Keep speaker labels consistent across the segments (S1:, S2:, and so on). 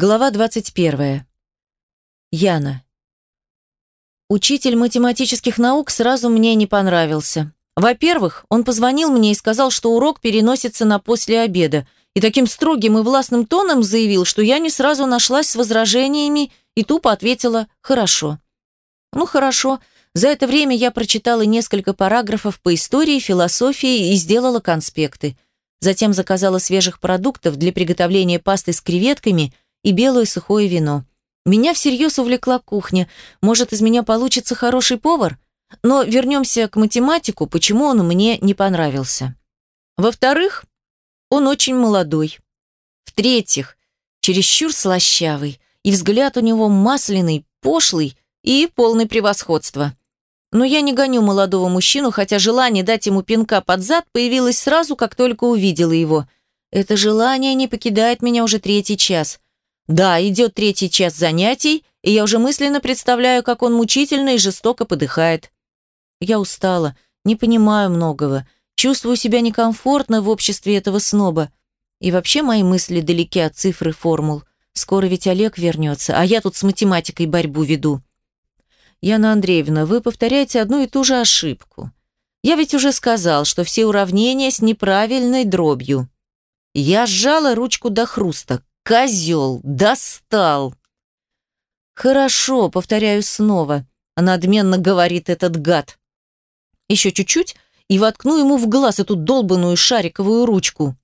S1: Глава 21. Яна. Учитель математических наук сразу мне не понравился. Во-первых, он позвонил мне и сказал, что урок переносится на после обеда, и таким строгим и властным тоном заявил, что я не сразу нашлась с возражениями и тупо ответила «хорошо». Ну, хорошо. За это время я прочитала несколько параграфов по истории, философии и сделала конспекты. Затем заказала свежих продуктов для приготовления пасты с креветками – и белое сухое вино. Меня всерьез увлекла кухня. Может, из меня получится хороший повар? Но вернемся к математику, почему он мне не понравился. Во-вторых, он очень молодой. В-третьих, чересчур слащавый, и взгляд у него масляный, пошлый и полный превосходства. Но я не гоню молодого мужчину, хотя желание дать ему пинка под зад появилось сразу, как только увидела его. Это желание не покидает меня уже третий час. Да, идет третий час занятий, и я уже мысленно представляю, как он мучительно и жестоко подыхает. Я устала, не понимаю многого, чувствую себя некомфортно в обществе этого сноба. И вообще мои мысли далеки от цифр и формул. Скоро ведь Олег вернется, а я тут с математикой борьбу веду. Яна Андреевна, вы повторяете одну и ту же ошибку. Я ведь уже сказал, что все уравнения с неправильной дробью. Я сжала ручку до хруста. Козел! Достал!» «Хорошо, повторяю снова», — надменно говорит этот гад. «Еще чуть-чуть, и воткну ему в глаз эту долбанную шариковую ручку».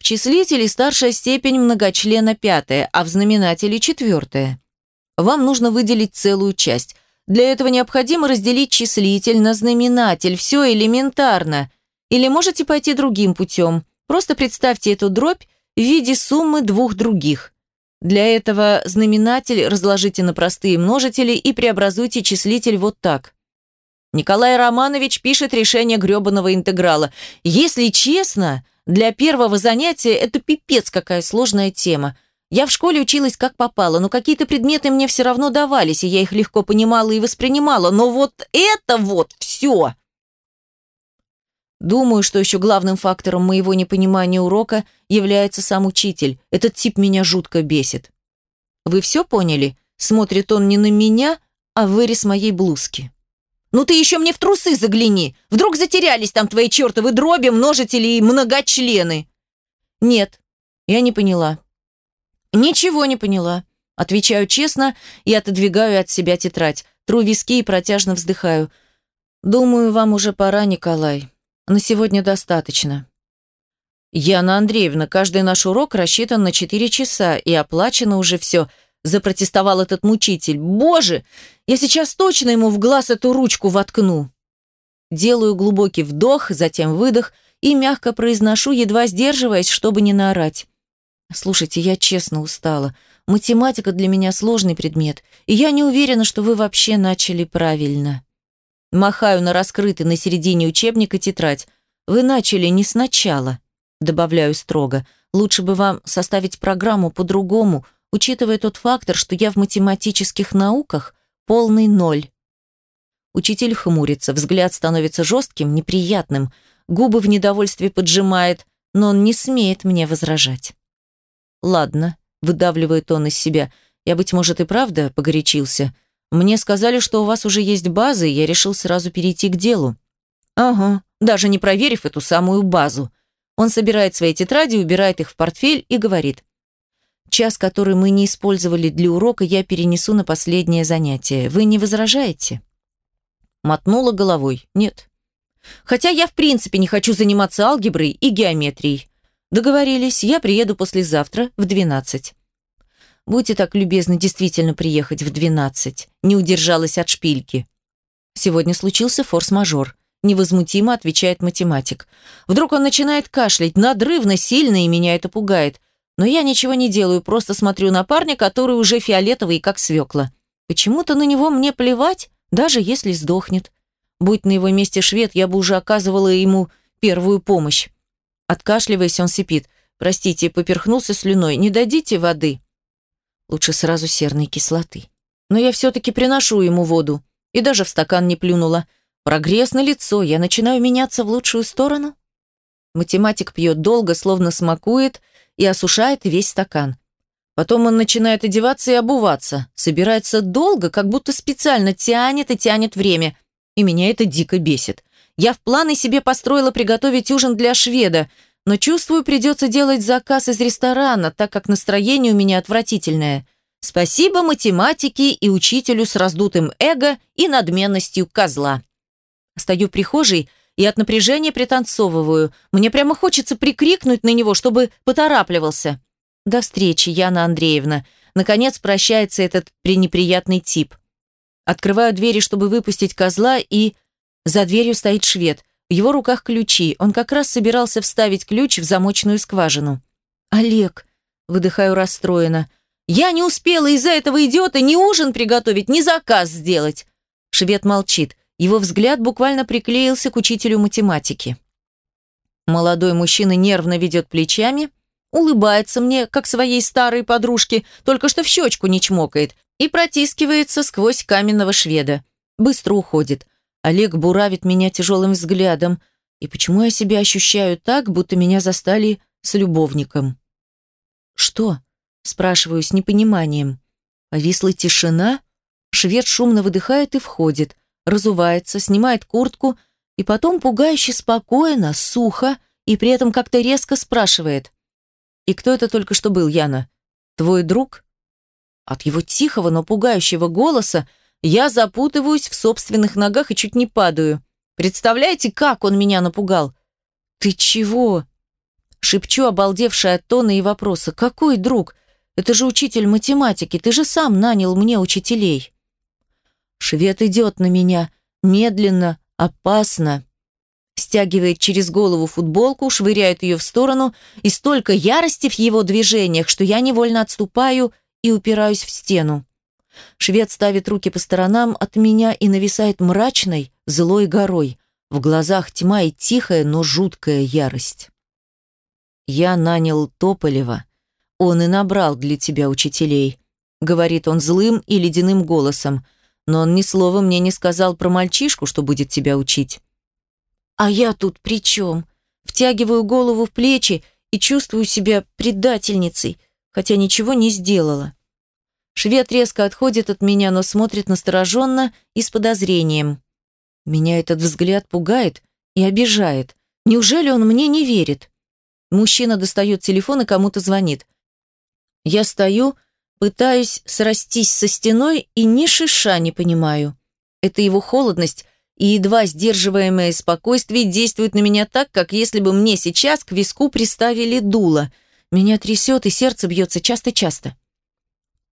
S1: В числителе старшая степень многочлена пятая, а в знаменателе четвертая. Вам нужно выделить целую часть. Для этого необходимо разделить числитель на знаменатель. Все элементарно. Или можете пойти другим путем. Просто представьте эту дробь в виде суммы двух других. Для этого знаменатель разложите на простые множители и преобразуйте числитель вот так. Николай Романович пишет решение грёбаного интеграла. Если честно, для первого занятия это пипец какая сложная тема. Я в школе училась как попало, но какие-то предметы мне все равно давались, и я их легко понимала и воспринимала. Но вот это вот все Думаю, что еще главным фактором моего непонимания урока является сам учитель. Этот тип меня жутко бесит. Вы все поняли? Смотрит он не на меня, а вырез моей блузки. Ну ты еще мне в трусы загляни. Вдруг затерялись там твои чертовы дроби, множители и многочлены. Нет, я не поняла. Ничего не поняла. Отвечаю честно и отодвигаю от себя тетрадь. Тру виски и протяжно вздыхаю. Думаю, вам уже пора, Николай. На сегодня достаточно. Яна Андреевна, каждый наш урок рассчитан на 4 часа, и оплачено уже все. Запротестовал этот мучитель. Боже, я сейчас точно ему в глаз эту ручку воткну. Делаю глубокий вдох, затем выдох и мягко произношу, едва сдерживаясь, чтобы не наорать. Слушайте, я честно устала. Математика для меня сложный предмет, и я не уверена, что вы вообще начали правильно. Махаю на раскрытый на середине учебника тетрадь. Вы начали не сначала, добавляю строго. Лучше бы вам составить программу по-другому, учитывая тот фактор, что я в математических науках полный ноль. Учитель хмурится, взгляд становится жестким, неприятным, губы в недовольстве поджимает, но он не смеет мне возражать. «Ладно», — выдавливает он из себя, — «я, быть может, и правда погорячился. Мне сказали, что у вас уже есть база, и я решил сразу перейти к делу. Ага, даже не проверив эту самую базу. Он собирает свои тетради, убирает их в портфель и говорит. Час, который мы не использовали для урока, я перенесу на последнее занятие. Вы не возражаете? Мотнула головой. Нет. Хотя я в принципе не хочу заниматься алгеброй и геометрией. Договорились, я приеду послезавтра в 12. Будьте так любезны действительно приехать в 12. Не удержалась от шпильки. Сегодня случился форс-мажор. Невозмутимо отвечает математик. Вдруг он начинает кашлять, надрывно, сильно, и меня это пугает. Но я ничего не делаю, просто смотрю на парня, который уже фиолетовый, как свекла. Почему-то на него мне плевать, даже если сдохнет. Будь на его месте швед, я бы уже оказывала ему первую помощь. Откашливаясь, он сипит. «Простите, поперхнулся слюной. Не дадите воды?» Лучше сразу серной кислоты. Но я все-таки приношу ему воду. И даже в стакан не плюнула. Прогресс на лицо, я начинаю меняться в лучшую сторону. Математик пьет долго, словно смакует, и осушает весь стакан. Потом он начинает одеваться и обуваться. Собирается долго, как будто специально тянет и тянет время. И меня это дико бесит. Я в планы себе построила приготовить ужин для шведа, но чувствую, придется делать заказ из ресторана, так как настроение у меня отвратительное. Спасибо математике и учителю с раздутым эго и надменностью козла. Стою в прихожей и от напряжения пританцовываю. Мне прямо хочется прикрикнуть на него, чтобы поторапливался. До встречи, Яна Андреевна. Наконец прощается этот пренеприятный тип. Открываю двери, чтобы выпустить козла, и... За дверью стоит швед. В его руках ключи. Он как раз собирался вставить ключ в замочную скважину. «Олег», — выдыхаю расстроенно, — «я не успела из-за этого идиота ни ужин приготовить, ни заказ сделать». Швед молчит. Его взгляд буквально приклеился к учителю математики. Молодой мужчина нервно ведет плечами, улыбается мне, как своей старой подружке, только что в щечку не чмокает, и протискивается сквозь каменного шведа. Быстро уходит. Олег буравит меня тяжелым взглядом. И почему я себя ощущаю так, будто меня застали с любовником? «Что?» – спрашиваю с непониманием. Повисла тишина. Швед шумно выдыхает и входит. Разувается, снимает куртку и потом пугающе спокойно, сухо и при этом как-то резко спрашивает. «И кто это только что был, Яна? Твой друг?» От его тихого, но пугающего голоса я запутываюсь в собственных ногах и чуть не падаю. Представляете, как он меня напугал? «Ты чего?» Шепчу, обалдевшая от тона и вопроса. «Какой друг? Это же учитель математики, ты же сам нанял мне учителей». Швед идет на меня, медленно, опасно стягивает через голову футболку, швыряет ее в сторону, и столько ярости в его движениях, что я невольно отступаю и упираюсь в стену. Швед ставит руки по сторонам от меня и нависает мрачной, злой горой. В глазах тьма и тихая, но жуткая ярость. «Я нанял Тополева. Он и набрал для тебя учителей», — говорит он злым и ледяным голосом, но он ни слова мне не сказал про мальчишку, что будет тебя учить. А я тут при чем? Втягиваю голову в плечи и чувствую себя предательницей, хотя ничего не сделала. Швед резко отходит от меня, но смотрит настороженно и с подозрением. Меня этот взгляд пугает и обижает. Неужели он мне не верит? Мужчина достает телефон и кому-то звонит. Я стою, пытаюсь срастись со стеной и ни шиша не понимаю. Это его холодность и едва сдерживаемое спокойствие действует на меня так, как если бы мне сейчас к виску приставили дуло. Меня трясет, и сердце бьется часто-часто.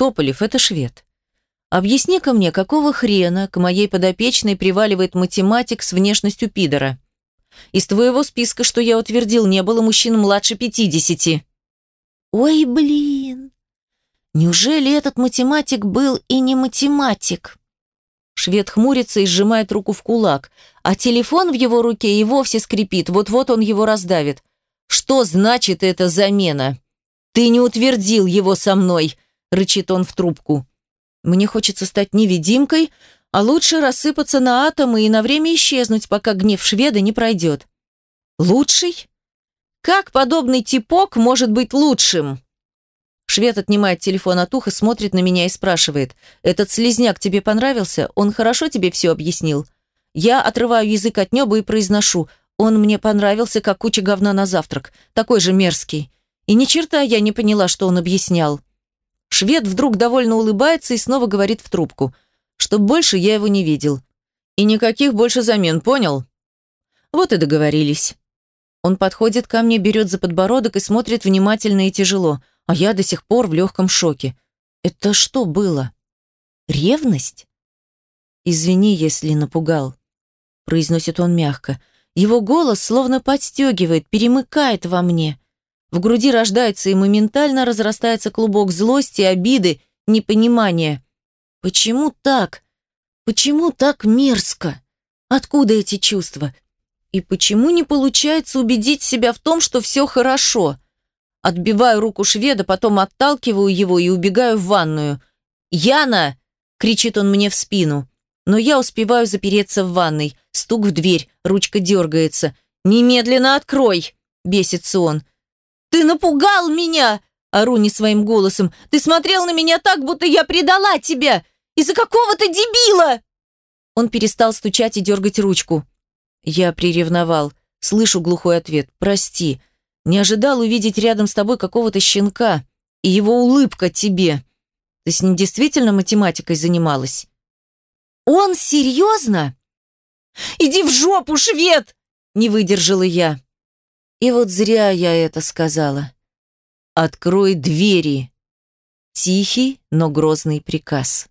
S1: Тополев — это швед. Объясни-ка мне, какого хрена к моей подопечной приваливает математик с внешностью пидора? Из твоего списка, что я утвердил, не было мужчин младше пятидесяти. Ой, блин. Неужели этот математик был и не математик? Швед хмурится и сжимает руку в кулак, а телефон в его руке и вовсе скрипит, вот-вот он его раздавит. «Что значит эта замена?» «Ты не утвердил его со мной», — рычит он в трубку. «Мне хочется стать невидимкой, а лучше рассыпаться на атомы и на время исчезнуть, пока гнев шведа не пройдет». «Лучший? Как подобный типок может быть лучшим?» Швед отнимает телефон от уха, смотрит на меня и спрашивает. «Этот слезняк тебе понравился? Он хорошо тебе все объяснил?» Я отрываю язык от неба и произношу. «Он мне понравился, как куча говна на завтрак. Такой же мерзкий». И ни черта я не поняла, что он объяснял. Швед вдруг довольно улыбается и снова говорит в трубку. Чтоб больше я его не видел. И никаких больше замен, понял? Вот и договорились. Он подходит ко мне, берет за подбородок и смотрит внимательно и тяжело а я до сих пор в легком шоке. Это что было? Ревность? Извини, если напугал, произносит он мягко. Его голос словно подстегивает, перемыкает во мне. В груди рождается и моментально разрастается клубок злости, обиды, непонимания. Почему так? Почему так мерзко? Откуда эти чувства? И почему не получается убедить себя в том, что все хорошо? Отбиваю руку шведа, потом отталкиваю его и убегаю в ванную. «Яна!» – кричит он мне в спину. Но я успеваю запереться в ванной. Стук в дверь, ручка дергается. «Немедленно открой!» – бесится он. «Ты напугал меня!» Ору не своим голосом. «Ты смотрел на меня так, будто я предала тебя! Из-за какого-то дебила!» Он перестал стучать и дергать ручку. Я приревновал. Слышу глухой ответ. «Прости. Не ожидал увидеть рядом с тобой какого-то щенка. И его улыбка тебе. Ты с ним действительно математикой занималась?» «Он серьезно?» «Иди в жопу, швед!» Не выдержала я. И вот зря я это сказала. «Открой двери!» Тихий, но грозный приказ.